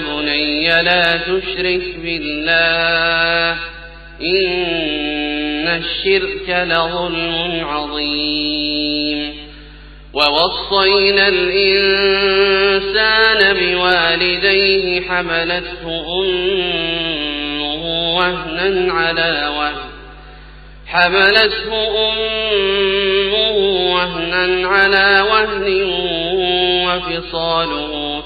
بني لا تشرك بالله إن الشرك لظلم عظيم ووصينا الإنسان بوالديه حملته أمه وهنا على وهن حملته أمه وهنا على وهن وفصاله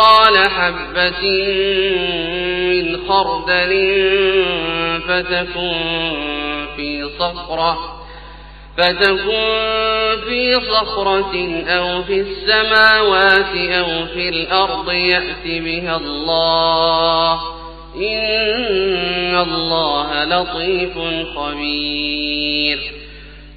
مثقال حبة من خردل فتكن في صخرة فتكن في صخرة أو في السماوات أو في الأرض يأت بها الله. إن الله لطيف خبير.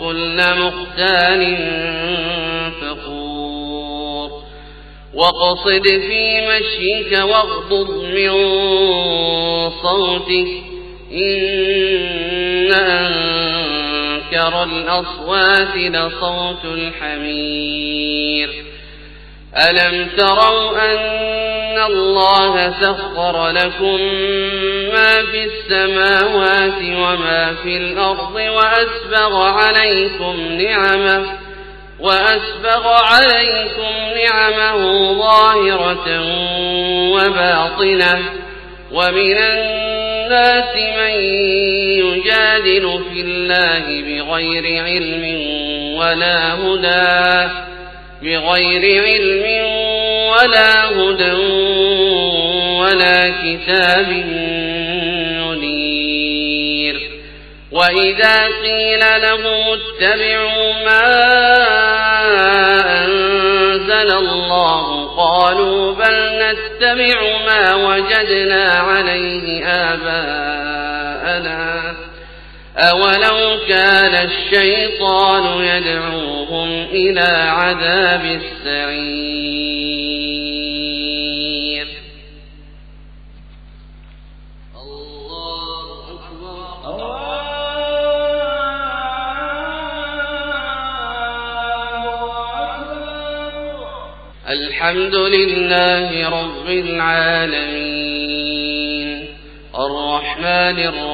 كل مختال فخور. واقصد في مشيك واغضض من صوتك إن أنكر الأصوات لصوت الحمير. ألم تروا أن الله سخر لكم ما في السماوات وما في الأرض وأسبغ عليكم نعمه وأسبغ عليكم نعمه ظاهرة وباطنة ومن الناس من يجادل في الله بغير علم ولا هدى بغير علم ولا هدى ولا كتاب منير. وإذا قيل له اتبعوا ما أنزل الله قالوا بل نتبع ما وجدنا عليه آباءنا. أولو كان الشيطان يدعوهم إلى عذاب السعير الله أكبر. الحمد لله رب العالمين الرحمن الرحيم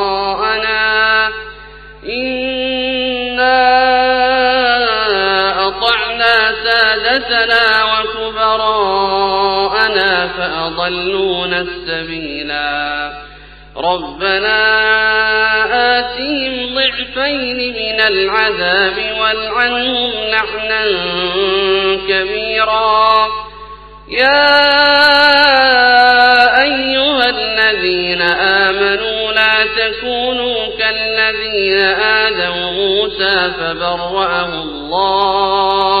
سادتنا وكبراءنا فأضلونا السبيلا ربنا آتهم ضعفين من العذاب والعنهم لعنا كبيرا يا أيها الذين آمنوا لا تكونوا كالذين آذوا موسى فبرأه الله